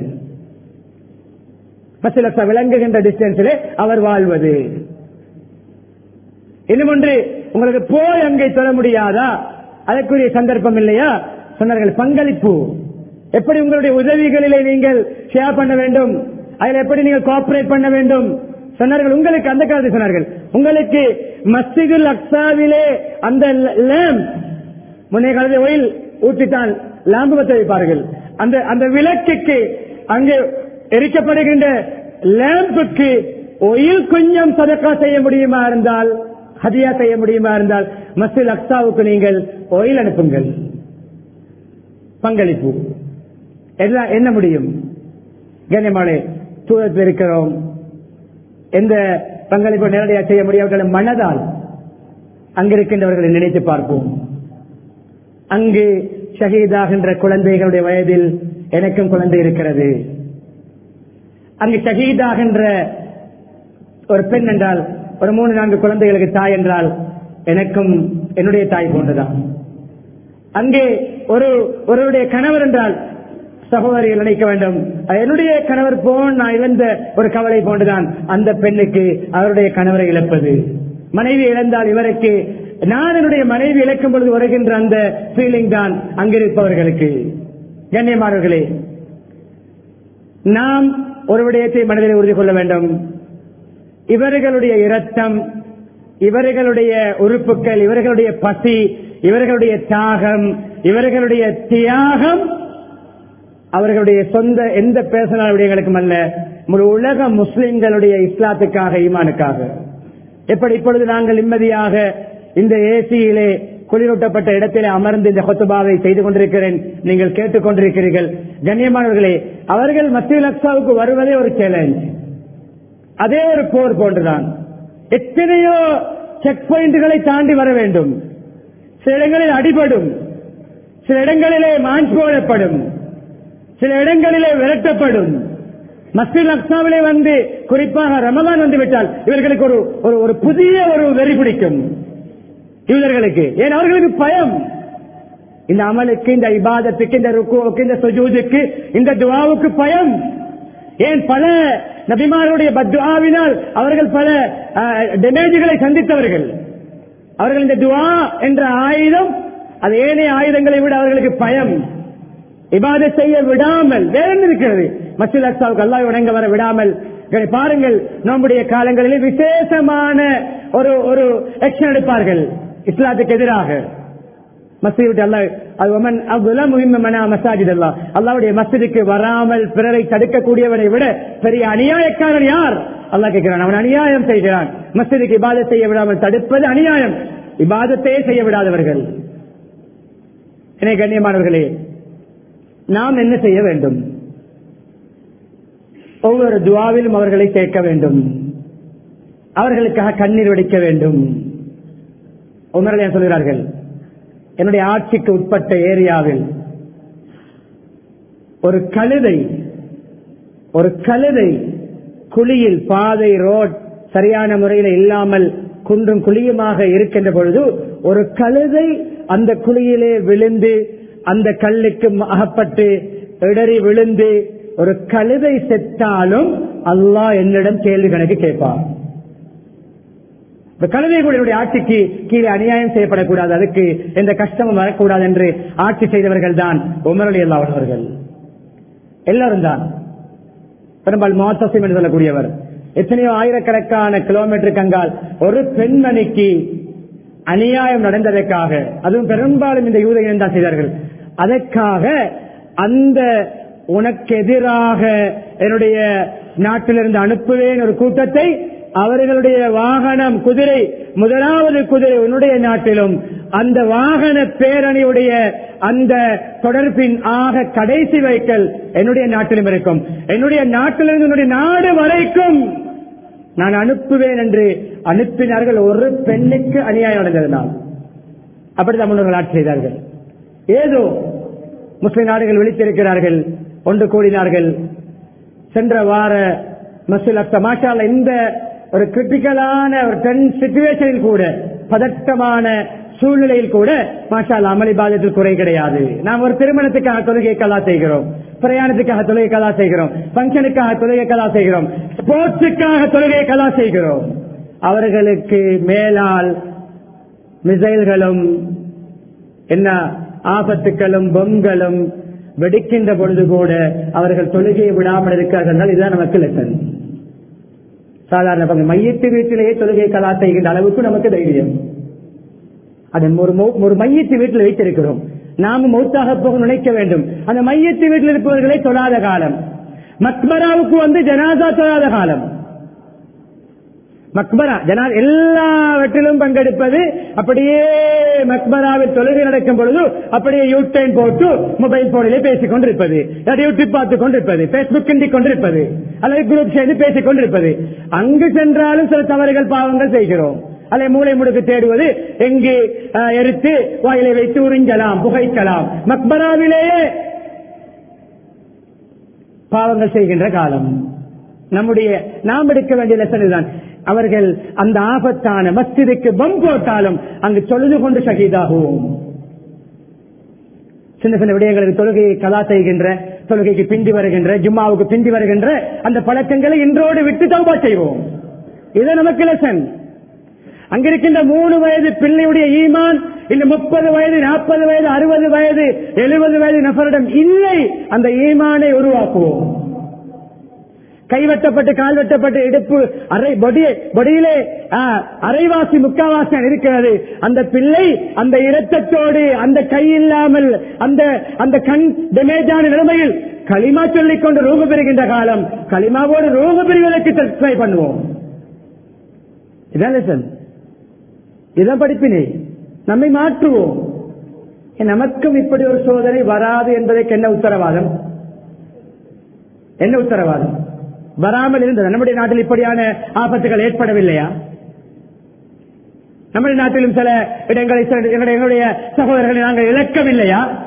சில விளங்குகின்ற டிஸ்டன்ஸிலே அவர் வாழ்வது. இன்னும் ஒன்று உங்களுக்கு போய் அங்கே தொழ முடியாதா? அதற்குரிய சந்தர்ப்பம் இல்லையா? சொன்னார்கள் பங்களிப்பு. எப்படி உங்களுடைய உதவிகளிலே நீங்கள் ஷேர் பண்ண வேண்டும்? அதில் எப்படி நீங்கள் கோஆபரேட் பண்ண வேண்டும்? சொன்னார்கள் உங்களுக்கு அந்த காலத்தில் சொன்னார்கள் உங்களுக்கு மஸ்ஜிதுல் அக்சாவிலே அந்த லேம்ப் முன்னைய காலத்தில் ஒயில் ஊற்றித்தான் லாம்பு பற்ற வைப்பார்கள். அந்த அந்த விளக்குக்கு அங்கே எரிக்கப்படுகின்ற லேம்புக்கு ஒயில் கொஞ்சம் சதக்கா செய்ய முடியுமா இருந்தால் ஹதியா செய்ய முடியுமா இருந்தால் மஸ்ஜித் அக்சாவுக்கு நீங்கள் ஒயில் அனுப்புங்கள். பங்களிப்பு. எல்லாம் என்ன முடியும்? கனிமலை தூரத்தில் இருக்கிறோம். எந்த பங்களிப்பு நேரடியாக செய்ய முடியாத மனதால் அங்கிருக்கின்றவர்களை நினைத்து பார்ப்போம். அங்கு ஷஹீதாகின்ற குழந்தைகளுடைய வயதில் எனக்கும் குழந்தை இருக்கிறது. அங்கு ஷஹீதாகின்ற ஒரு பெண் என்றால் ஒரு மூணு நான்கு குழந்தைகளுக்கு தாய் என்றால் எனக்கும் என்னுடைய தாய் போன்றுதான். அங்கே ஒரு ஒருவருடைய கணவர் என்றால் சகோதரிகள் நினைக்க வேண்டும். என்னுடைய கணவர் போன் நான் இழந்த ஒரு கவலை போன்றுதான். அந்த பெண்ணுக்கு அவருடைய கணவரை இழப்பது. மனைவி இழந்தால் இவருக்கு நான் என்னுடைய மனைவி இழக்கும் பொழுது வருகின்ற அந்த ஃபீலிங் தான் அங்கிருப்பவர்களுக்கு. கண்ணியமானவர்களே நாம் ஒரு விடயத்தை மனதில் உறுதி கொள்ள வேண்டும். இவர்களுடைய இரத்தம் இவர்களுடைய உறுப்புகள் இவர்களுடைய பசி இவர்களுடைய தியாகம் இவர்களுடைய தியாகம் அவர்களுடைய சொந்த எந்த பேசனால விடயங்களுக்கும் அல்ல முழு உலக முஸ்லிம்களுடைய இஸ்லாத்துக்காக ஈமானுக்காக. எப்படி இப்பொழுது நாங்கள் நிம்மதியாக இந்த ஏசியிலே குளிரூட்டப்பட்ட இடத்திலே அமர்ந்து இந்த கொத்துபாவை செய்து கொண்டிருக்கிறேன் நீங்கள் கேட்டுக் கொண்டிருக்கிறீர்கள். கண்ணியமானவர்களே அவர்கள் மத்திய லக்ஷாவுக்கு வருவதே ஒரு சேலஞ்ச் அதே ஒரு போர் போன்றுதான். எத்தனையோ செக் பாயிண்ட்களை தாண்டி வர வேண்டும். சில இடங்களில் அடிபடும். சில இடங்களிலே மாஞ்ச் போடப்படும் சில இடங்களிலே விரட்டப்படும். மஸ்ஜித் அக்சாவிலே வந்து குறிப்பாக ரமதான் வந்து விட்டால் இவர்களுக்கு ஒரு ஒரு ஒரு புதிய ஒரு வெறி பிடிக்கும். இவர்களுக்கு ஏன்? அவர்களுக்கு பயம். இந்த அமலுக்கு இந்த இபாதத்துக்கு இந்த ருக்குவுக்கு இந்த சுஜூதுக்கு இந்த துவாவுக்கு பயம். ஏன்? பல நபிமாருடைய பத்வாவினால் அவர்கள் பல டேமேஜ்களை சந்தித்தவர்கள். அவர்கள் இந்த துவா என்ற ஆயுதம் அது ஏனைய ஆயுதங்களை விட அவர்களுக்கு பயம். இபாதை செய்ய விடாமல் வேற என்ன இருக்கிறது? மசில் அக்சாவுக்கு அல்லாஹ் உணங்க வர விடாமல். பாருங்கள் நம்முடைய காலங்களில் விசேஷமான ஒரு ஒரு ஆக்ஷன் எடுப்பார்கள். இஸ்லாத்துக்கு எதிராக. மசீது அல்லாவுடைய மஸ்ஜிதுக்கு வராமல் பிறரை தடுக்கக்கூடியவனை விட பெரிய அநியாயக்காரன் யார்? அல்லாஹ் கேட்கிறான். அவன் அநியாயம் செய்கிறான். மஸ்ஜிதுக்கு இபாதை செய்ய விடாமல் தடுப்பது அநியாயம். இபாதத்தையே செய்ய விடாதவர்கள். எனவே கண்ணியமானவர்களே நாம் என்ன செய்ய வேண்டும்? ஒவ்வொரு துவாவிலும் அவர்களை கேட்க வேண்டும். அவர்களுக்காக கண்ணீர் வடிக்க வேண்டும். உமரலையா சொல்கிறார்கள் என்னுடைய ஆட்சிக்கு உட்பட்ட ஏரியாவில் ஒரு கழுதை ஒரு கழுதை குழியில் பாதை ரோட் சரியான முறையில் இல்லாமல் குன்றும் குழியுமாக இருக்கின்ற பொழுது ஒரு கழுதை அந்த குழியிலே விழுந்து அந்த கல்லுக்கு அகப்பட்டு இடறி விழுந்து ஒரு கழுதை செத்தாலும் அல்லாஹ் என்னிடம் கேள்வி கணக்கு கேட்பான் கழுதைகளுடைய கூட என்னுடைய ஆட்சிக்கு கீழே அநியாயம் செய்யப்படக்கூடாது. அதுக்கு எந்த கஷ்டமும் வரக்கூடாது என்று ஆட்சி செய்தவர்கள் தான் உமரலி அல்லாவர்கள் எல்லாரும் தான். பெரும்பால் மாசம் என்று சொல்லக்கூடியவர். எத்தனையோ ஆயிரக்கணக்கான கிலோமீட்டருக்கு அங்கால் ஒரு பெண்மணிக்கு அநியாயம் நடந்ததற்காக அதுவும் பெரும்பாலும் இந்த யூதைகள் தான் செய்தார்கள். அதற்காக அந்த உனக்கு எதிராக என்னுடைய நாட்டிலிருந்து அனுப்புவேன் ஒரு கூட்டத்தை அவர்களுடைய வாகனம் குதிரை முதலாவது குதிரை உன்னுடைய நாட்டிலும் அந்த வாகன பேரணியுடைய அந்த தொடர்பின் ஆக கடைசி வைக்கல் என்னுடைய நாட்டிலும் இருக்கும். என்னுடைய நாட்டிலிருந்து என்னுடைய நாடு வரைக்கும் நான் அனுப்புவேன் என்று அனுப்பினார்கள் ஒரு பெண்ணுக்கு அநியாயம் நடந்ததுனால் அப்படிதான் முன்னோர்கள் ஆட்சி செய்தார்கள். ஏதோ முஸ்லிம் நாடுகள் விழித்திருக்கிறார்கள். ஒன்று கூடினார்கள் சென்ற வார மசூல் அத்தமாஷால இந்த ஒரு கிரிட்டிக்கலான ஒரு டென் சிச்சுவேஷனில் கூட பதட்டமான சூழ்நிலையில் கூட மாஷால் அமளி பாதத்தில் குறை கிடையாது. நாம் ஒரு திருமணத்துக்காக தொழுகை கலா செய்கிறோம் பிரயாணத்துக்காக தொழுகை கலா செய்கிறோம் பங்கனுக்காக தொழுகை கலா செய்கிறோம் ஸ்போர்ட்ஸுக்காக தொழுகை கலா செய்கிறோம். அவர்களுக்கு மேலால் மிசைல்களும் என்ன ஆபத்துக்களும் பொங்கலும் வெடிக்கின்ற பொழுது கூட அவர்கள் தொழுகையை விடாமல் இருக்கிறார்கள் இதுதான் நமக்கு லெசன் சாதாரண பங்கு. மையத்து வீட்டிலேயே தொழுகை கலா செய்கின்ற அளவுக்கு நமக்கு தைரியம். அது ஒரு ஒரு மையத்து வீட்டில் வைத்திருக்கிறோம். நாமும் மௌத்தாக போக நினைக்க வேண்டும். அந்த மையத்து வீட்டில் இருப்பவர்களை தொழாத காலம். மக்பராவுக்கு வந்து ஜனாதா தொழாத காலம். மக்பரா ஜனா எல்லாவற்றிலும் பங்கெடுப்பது அப்படியே மக்பராவில் தொழுகை நடக்கும் பொழுது அப்படியே யூடைன் போட்டு மொபைல் போனிலே பேசிக் கொண்டிருப்பது. யூடியூப் பார்த்துக் கொண்டிருப்பது. பேஸ்புக் கிண்டிக் கொண்டிருப்பது. அல்லது குரூப் செய்து பேசிக் கொண்டிருப்பது. அங்கு சென்றாலும் சில தவறுகள் பாவங்கள் செய்கிறோம். அல்லது மூளை முடுக்கு தேடுவது எங்கு எடுத்து எரித்து வாயிலை வைத்து உறிஞ்சலாம் புகைக்கலாம். மக்பராவிலேயே பாவங்கள் செய்கின்ற காலம். நம்முடைய நாம் எடுக்க வேண்டிய லெசன் தான் அவர்கள் அந்த ஆபத்தான மஸ்ஜிதுக்கு பம் போட்டாலும் அங்கு தொழுது கொண்டு ஷஹீதாகுவோம் சின்ன சின்ன விடயங்களுக்கு தொழுகையை கலா செய்கின்ற தொழுகைக்கு பிந்தி வருகின்ற ஜும்மாவுக்கு பிந்தி வருகின்ற அந்த பழக்கங்களை இன்றோடு விட்டு தௌபா செய்வோம். இது நமக்கு லெசன் அங்கிருக்கின்ற மூணு வயது பிள்ளையுடைய ஈமான் இந்த முப்பது வயது நாற்பது வயது அறுபது வயது எழுபது வயது நபரிடம் இல்லை. அந்த ஈமானை உருவாக்குவோம். கைவெட்டப்பட்டு கால் வெட்டப்பட்டு இடுப்பு அரை பொடியிலே அரைவாசி முக்காவாசி இருக்கிறது. அந்த பிள்ளை அந்த இரத்தத்தோடு அந்த கை இல்லாமல் அந்த அந்த கண் டேமேஜான நிலைமையில் களிமா சொல்லிக் கொண்டு ரூபு பெறுகின்ற காலம். களிமாவோடு ரூபு பெறுவதற்கு ட்ரை பண்ணுவோம். இதான் இதான் படிப்பினை. நம்மை மாற்றுவோம். நமக்கும் இப்படி ஒரு சோதனை வராது என்பதற்கு என்ன உத்தரவாதம்? என்ன உத்தரவாதம்? வராமல் இருந்தது. நம்முடைய நாட்டில் இப்படியான ஆபத்துகள் ஏற்படவில்லையா? நம்முடைய நாட்டிலும் சில இடங்களை எங்களுடைய சகோதரர்களை நாங்கள் இழக்கவில்லையா?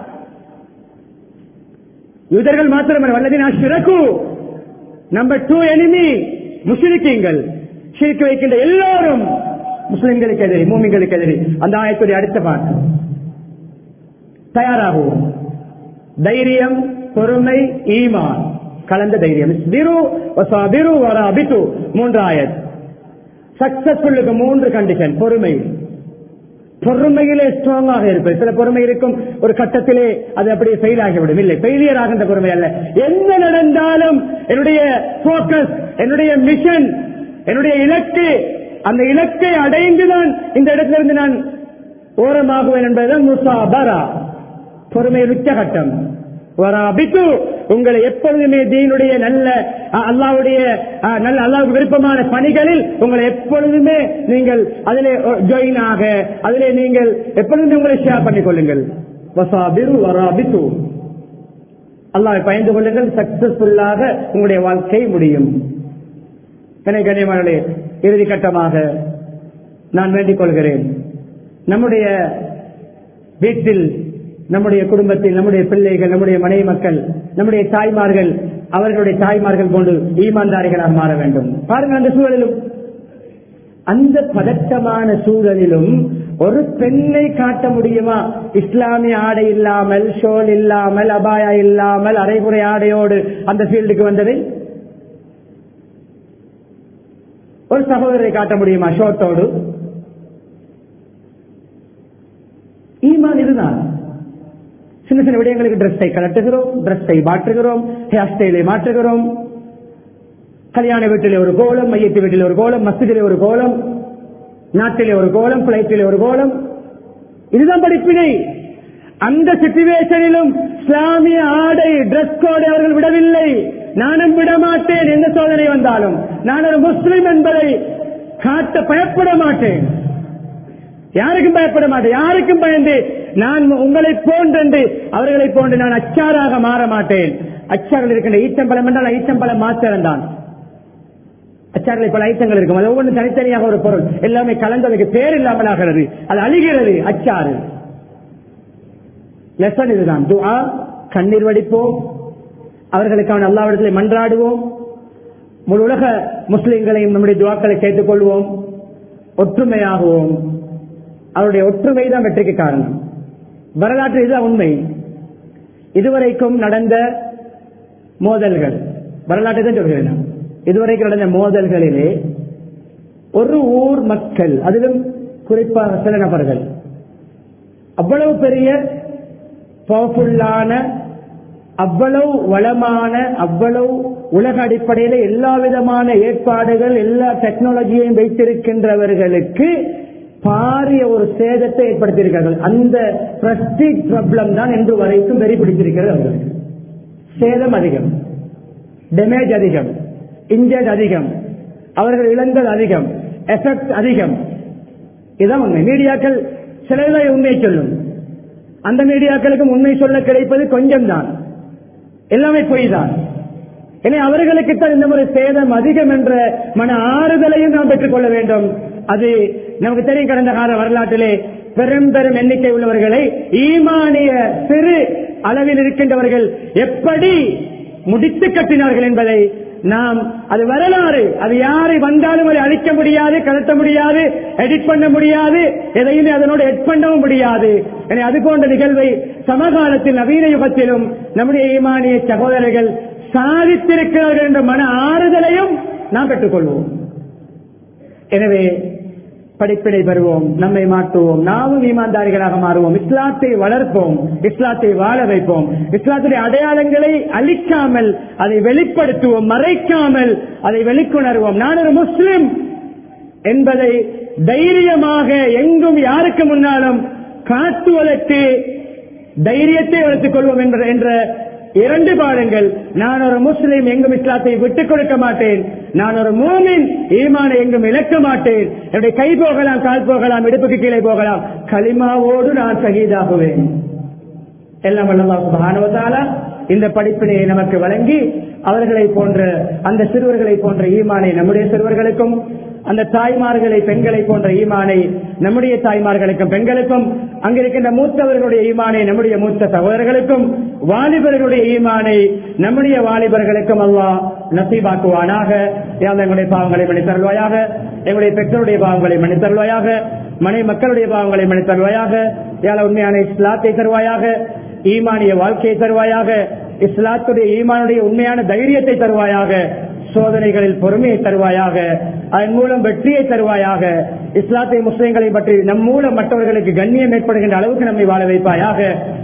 யூதர்கள் மாத்திரமல்ல நான் சிறக்கு நம்பர் டூ எனிமி முஸ்லிக்கீங்கள் சிரிக்க வைக்கின்ற எல்லோரும் முஸ்லிம்களுக்கு எதிரி மூமிங்களுக்கு எதிரி. அந்த ஆயத்துடைய அடுத்த பாட்டு. தயாராகுவோம். தைரியம் பொறுமை ஈமான். கலந்த தைரியம். இஸ்பிரு வசாபிரு மூன்று சக்சஸ்ஃபுல்லுக்கு மூன்று கண்டிஷன் பொறுமை. பொறுமையிலே ஸ்ட்ராங்காக இருப்பது. சில பொறுமை இருக்கும். ஒரு கட்டத்திலே அது அப்படியே ஃபெயில் ஆகிவிடும். இல்லை ஃபெயிலியர் ஆகின்ற பொறுமை அல்ல. என்ன நடந்தாலும் என்னுடைய போக்கஸ் என்னுடைய மிஷன் என்னுடைய இலக்கு அந்த இலக்கை அடைந்துதான் இந்த இடத்திலிருந்து நான் ஓரமாகுவேன் என்பதுதான் முசாபரா. பொறுமையின் உச்சகட்டம் வராபித்து. உங்களை எப்பொழுதுமே தீனுடைய நல்ல அல்லாவுடைய அல்லாஹ்வுடைய நல்ல அல்லாவுக்கு விருப்பமான பணிகளில் உங்களை எப்பொழுதுமே நீங்கள் அதிலே ஜாயின் ஆக அதிலே நீங்கள் எப்பொழுதுமே உங்களை ஷேர் பண்ணிக் கொள்ளுங்கள். அல்லாவை பயந்து கொள்ளுங்கள் சக்சஸ்ஃபுல்லாக உங்களுடைய வாழ்க்கை முடியும். எனவே இறுதி கட்டமாக நான் வேண்டிக் கொள்கிறேன். நம்முடைய வீட்டில் நம்முடைய குடும்பத்தில் நம்முடைய பிள்ளைகள் நம்முடைய மனைவி மக்கள் நம்முடைய தாய்மார்கள் அவர்களுடைய தாய்மார்கள் போன்று ஈமான்தாரிகளாக மாற வேண்டும். பாருங்கள் அந்த சூழலிலும். அந்த பதட்டமான சூழலிலும் ஒரு பெண்ணை காட்ட முடியுமா? இஸ்லாமிய ஆடை இல்லாமல் ஷோல் இல்லாமல் அபாயா இல்லாமல் அரைகுறை ஆடையோடு அந்த ஃபீல்டுக்கு வந்தது? ஒரு சகோதரரை காட்ட முடியுமா ஷோட்டோடு? ஈமான் இதுதான். சின்ன சின்ன விடயங்களுக்கு ட்ரெஸ்ஸை கலட்டுகிறோம் ட்ரெஸ்ஸை மாற்றுகிறோம் ஹேர் ஸ்டைலை மாற்றுகிறோம். கல்யாண வீட்டிலே ஒரு கோலம் மையத்து வீட்டிலே ஒரு கோலம் மஸ்ஜிதிலே ஒரு கோலம் நாட்டிலே ஒரு கோலம் பிளைட்டிலே ஒரு கோலம். இதுதான் படிப்பினை. அந்த சிச்சுவேஷனிலும் இஸ்லாமிய ஆடை டிரெஸ் கோடை அவர்கள் விடவில்லை. நானும் விடமாட்டேன். எந்த சோதனை வந்தாலும் நான் ஒரு முஸ்லிம் என்பதை காட்ட பயப்பட மாட்டேன். யாருக்கும் பயப்பட மாட்டேன். யாருக்கும் பயந்து நான் உங்களை போன்றென்று அவர்களை போன்று நான் அச்சாராக மாற மாட்டேன். அச்சார்கள் இருக்கின்ற ஈச்சம்பழம் என்றால் ஈச்சம்பழம் மாத்திரம் தான். அச்சாரில் பல ஐட்டங்கள் இருக்கும். அது ஒவ்வொன்று தனித்தனியாக ஒரு பொருள். எல்லாமே கலந்து அதுக்கு பேர் இல்லாமல் ஆகிறது அது அழிகிறது. அச்சாறு. லெசன் இதுதான். துஆ கண்ணீர் வடிப்போம். அவர்களுக்கான அல்லாவிடத்தில் மன்றாடுவோம். முழு உலக முஸ்லிம்களையும் நம்முடைய துவாக்களை கேட்டுக் கொள்வோம் அவருடைய ஒற்றுமை தான் வெற்றிக்கு காரணம். வரலாற்று இதுதான் உண்மை இதுவரைக்கும் நடந்த மோதல்கள் வரலாற்றை தான் சொல்கிறேன் நான். இதுவரைக்கும் நடந்த மோதல்களிலே ஒரு ஊர் மக்கள் அதிலும் குறிப்பாக சில நபர்கள் அவ்வளவு பெரிய பவர்ஃபுல்லான அவ்வளவு வளமான அவ்வளவு உலக அடிப்படையில் எல்லா விதமான ஏற்பாடுகள் எல்லா டெக்னாலஜியையும் வைத்திருக்கின்றவர்களுக்கு பாரிய ஒரு சேதத்தை ஏற்படுத்தியிருக்கார்கள் அந்த பிரஸ்டீஜ் ப்ராப்ளம் தான் இன்று வரைக்கும் வெறி பிடித்திருக்கிறது அவர்களுக்கு சேதம் அதிகம். டேமேஜ் அதிகம். இன்ஜர்ட் அதிகம். அவர்கள் இழந்தல் அதிகம். எஃபெக்ட் அதிகம். இதுதான் உண்மை. மீடியாக்கள் சிலதை உண்மை சொல்லும். அந்த மீடியாக்களுக்கும் உண்மை சொல்ல கிடைப்பது கொஞ்சம் தான் எல்லாமே பொய் தான் எனவே அவர்களுக்குத்தான் இந்த முறை சேதம் அதிகம் என்ற மன ஆறுதலையும் நாம் பெற்றுக் கொள்ள வேண்டும். அது நமக்கு தெரியும் கடந்த கால வரலாற்றிலே பெரும் பெரும் எண்ணிக்கை உள்ளவர்களை ஈமானிய சிறு அளவில் இருக்கின்றவர்கள் எப்படி முடித்து கட்டினார்கள் என்பதை நாம் அது வரலாறு. அது யாரை வந்தாலும் அதை அழிக்க முடியாது கலத்த முடியாது எடிட் பண்ண முடியாது எதையுமே அதனோடு எட் பண்ணவும் முடியாது. எனவே அது போன்ற நிகழ்வை சமகாலத்தில் நவீன யுகத்திலும் நம்முடைய ஈமானிய சகோதரர்கள் சாதித்திருக்கிறார்கள் என்ற மன ஆறுதலையும் நாம் பெற்றுக்கொள்வோம். எனவே படிப்பினை பெறுவோம் நம்மை மாற்றுவோம் நாமும் ஈமான்தாரிகளாக மாறுவோம் இஸ்லாத்தை வளர்ப்போம் இஸ்லாத்தை வாழ வைப்போம் இஸ்லாத்துடைய அடையாளங்களை அழிக்காமல் அதை வெளிப்படுத்துவோம் மறைக்காமல் அதை வெளிக்கொணர்வோம். நான் ஒரு முஸ்லிம் என்பதை தைரியமாக எங்கும் யாருக்கு முன்னாலும் காட்டுவதற்கு தைரியத்தை வளர்த்துக் கொள்வோம் என்ற என்ற இரண்டு பாடங்கள் நான் ஒரு முஸ்லீம் எங்கும் இஸ்லாத்தை விட்டுக் கொடுக்க மாட்டேன். நான் ஒரு மூமின் ஈமானை எங்கும் இழக்க மாட்டேன். என்னுடைய கை போகலாம் கால் போகலாம் இடுப்புக்கு கீழே போகலாம். களிமாவோடு நான் சகிதாகுவேன். எல்லாம் சுபானுவதால இந்த படிப்பினை நமக்கு வழங்கி அவர்களை போன்ற அந்த சிறுவர்களை போன்ற ஈமானை நம்முடைய சிறுவர்களுக்கும் அந்த தாய்மார்களை பெண்களை போன்ற ஈமானை நம்முடைய தாய்மார்களுக்கும் பெண்களுக்கும் அங்கிருக்கின்ற மூத்தவர்களுடைய ஈமானை நம்முடைய மூத்த சகோதரர்களுக்கும் வாலிபர்களுடைய ஈமானை நம்முடைய வாலிபர்களுக்கும் அல்லா நசீபாக்குவானாக. யாழ் எங்களுடைய பாவங்களை மன்னித்தருள்வாயாக? எங்களுடைய பெற்றோருடைய பாவங்களை மன்னித்தருள்வாயாக. மனை மக்களுடைய பாவங்களை மன்னித்தருள்வாயாக. ஏழை உண்மையான இஸ்லாத்தை தருவாயாக? ஈமானிய வாழ்க்கையை தருவாயாக. இஸ்லாத்துடைய ஈமானுடைய உண்மையான தைரியத்தை தருவாயாக. சோதனைகளில் பொறுமையை தருவாயாக. அதன் மூலம் வெற்றியை தருவாயாக. இஸ்லாத்தை முஸ்லிம்களை பற்றி நம் மூலம் மற்றவர்களுக்கு கண்ணியம் ஏற்படுகின்ற அளவுக்கு நம்மை வாழ வைப்பாயாக.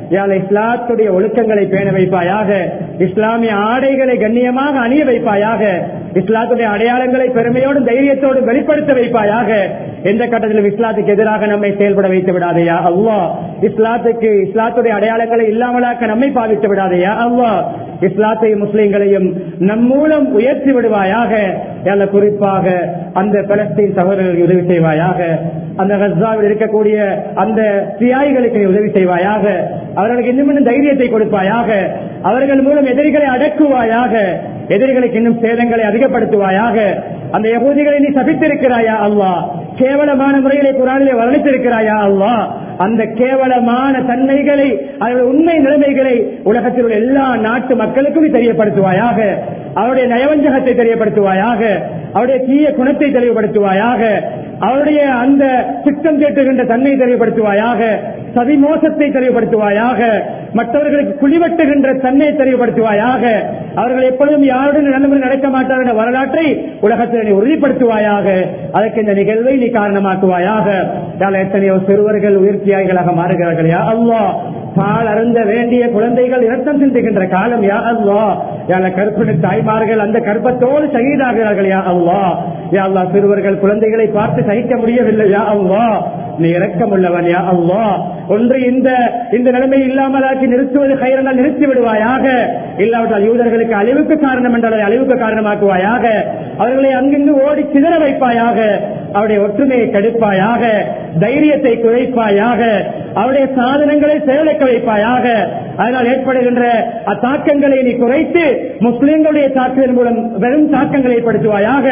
யாழ் இஸ்லாத்துடைய ஒழுக்கங்களை பேண வைப்பாயாக. இஸ்லாமிய ஆடைகளை கண்ணியமாக அணிய வைப்பாயாக. இஸ்லாத்துடைய அடையாளங்களை பெருமையோடும் தைரியத்தோடும் வெளிப்படுத்த வைப்பாயாக. எந்த கட்டத்திலும் இஸ்லாத்துக்கு எதிராக நம்மை செயல்பட வைத்து விடாதையா அவ்வா இஸ்லாத்துக்கு இஸ்லாத்துடைய அடையாளங்களை இல்லாமலாக்க நம்மை பாதித்து விடாதையா அவ்வா இஸ்லாத்தையும் முஸ்லீம்களையும் நம் மூலம் உயர்த்தி விடுவாயாக. அல்ல குறிப்பாக அந்த பலஸ்தீன் சகோதரர்களுக்கு உதவி செய்வாயாக. அந்த கசாவில் இருக்கக்கூடிய அந்த தியாய்களுக்கு நீ உதவி செய்வாயாக. அவர்களுக்கு இன்னும் இன்னும் தைரியத்தை கொடுப்பாயாக. அவர்கள் மூலம் எதிரிகளை அடக்குவாயாக. எதிரிகளுக்கு இன்னும் சேதங்களை அதிகப்படுத்துவாயாக. அந்த யகுதிகளை நீ சபித்திருக்கிறாயா அல்லா? கேவலமான முறைகளை குரானிலே வர்ணித்திருக்கிறாயா அல்லா? அந்த கேவலமான தன்மைகளை அவருடைய உண்மை நிலைமைகளை உலகத்தில் உள்ள எல்லா நாட்டு மக்களுக்கும் தெரியப்படுத்துவாயாக. அவருடைய நயவஞ்சகத்தை தெரியப்படுத்துவாயாக. அவருடைய தீய குணத்தை தெளிவுபடுத்துவாயாக. அவருடைய அந்த திட்டம் கேட்டுகின்ற தன்மையை தெளிவுபடுத்துவாயாக. சதிமோசத்தை தெளிவுபடுத்துவாயாக. மற்றவர்களுக்கு குழிவட்டுகின்ற தன்மையை தெளிவுபடுத்துவாயாக. அவர்கள் எப்பொழுதும் யாருடன் நன்மை நடக்க மாட்டார் வரலாற்றை உலகத்தில் அதனை உறுதிப்படுத்துவாயாக அதற்கு இந்த நிகழ்வை நீ காரணமாக்குவாயாக. எத்தனையோ சிறுவர்கள் உயிர்த்தியாய்களாக மாறுகிறார்கள். யா அல்லா பால் அருந்த வேண்டிய குழந்தைகள் இரத்தம் சிந்துகின்ற காலம். யா அல்லா யாழ கற்பிணி தாய்மார்கள் அந்த கற்பத்தோடு சகிதாகிறார்கள். யா அல்லா யா அல்லா சிறுவர்கள் குழந்தைகளை பார்த்து சகிக்க முடியவில்லை. யா அல்லா நீ இறக்கமுள்ளவன் யா அல்லா ஒன்று இந்த இந்த நிலைமை இல்லாமலாக்கி நிறுத்துவது கைரனால் நிறுத்தி விடுவாயாக. இல்லாவிட்டால் யூதர்களுக்கு அழிவுக்கு காரணம் என்றால் அதை அழிவுக்கு காரணமாக்குவாயாக. அவர்களை அங்கிருந்து ஓடி சிதற வைப்பாயாக. அவருடைய ஒற்றுமையை கெடுப்பாயாக. தைரியத்தை குறைப்பாயாக. அவருடைய சாதனங்களை செயலக்க வைப்பாயாக. அதனால் ஏற்படுகின்ற அத்தாக்கங்களை நீ குறைத்து முஸ்லிம்களுடைய தாக்குதல் மூலம் வெறும் தாக்கங்களை ஏற்படுத்துவாயாக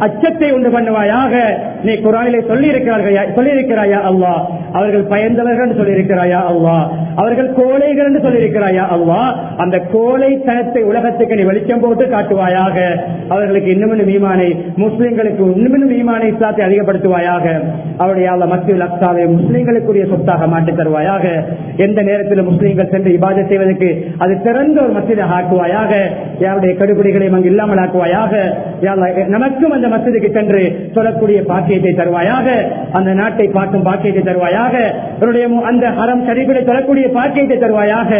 அச்சத்தை உண்டு பண்ணுவாயாக நீ குரானிலே சொல்லி சொல்லியிருக்கிறாயா சொல்லி அல்லா அவர்கள் பயந்தவர்கள் என்று சொல்லியிருக்கிறாயா அல்லா அவர்கள் கோழைகள் என்று சொல்லியிருக்கிறாயா அல்லா அந்த கோழை தனத்தை உலகத்துக்கு நீ வெளிச்சம் போட்டு காட்டுவாயாக அவர்களுக்கு இன்னும் இன்னும் ஈமானை முஸ்லிம்களுக்கு இன்னும் இன்னும் ஈமானை இஸ்லாத்தை அதிகப்படுத்துவாயாக அவருடைய மத்தியில் அக்சாவை முஸ்லிம்களுக்குரிய சொத்தாக மாற்றி தருவாயாக எந்த நேரத்தில் முஸ்லிம்கள் சென்று இபாதை செய்வதற்கு அது திறந்த ஒரு மத்தியில் ஆக்குவாயாக யாருடைய கடுபிடிகளையும் அங்கு இல்லாமல் ஆக்குவாயாக நமக்கும் அந்த மசதிக்கு சென்று சொல்லக்கூடிய பாக்கியத்தை தருவாயாக? அந்த நாட்டை பார்க்கும் பாக்கியத்தை தருவாயாக? அவருடைய அந்த ஹரம் ஷரீஃபிலே சொல்லக்கூடிய பாக்கியத்தை தருவாயாக?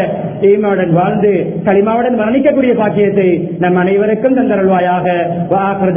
ஈமாவுடன் வாழ்ந்து களிமாவுடன் மரணிக்கக்கூடிய பாக்கியத்தை நம் அனைவருக்கும் தந்தருள்வாயாக. வாஹர்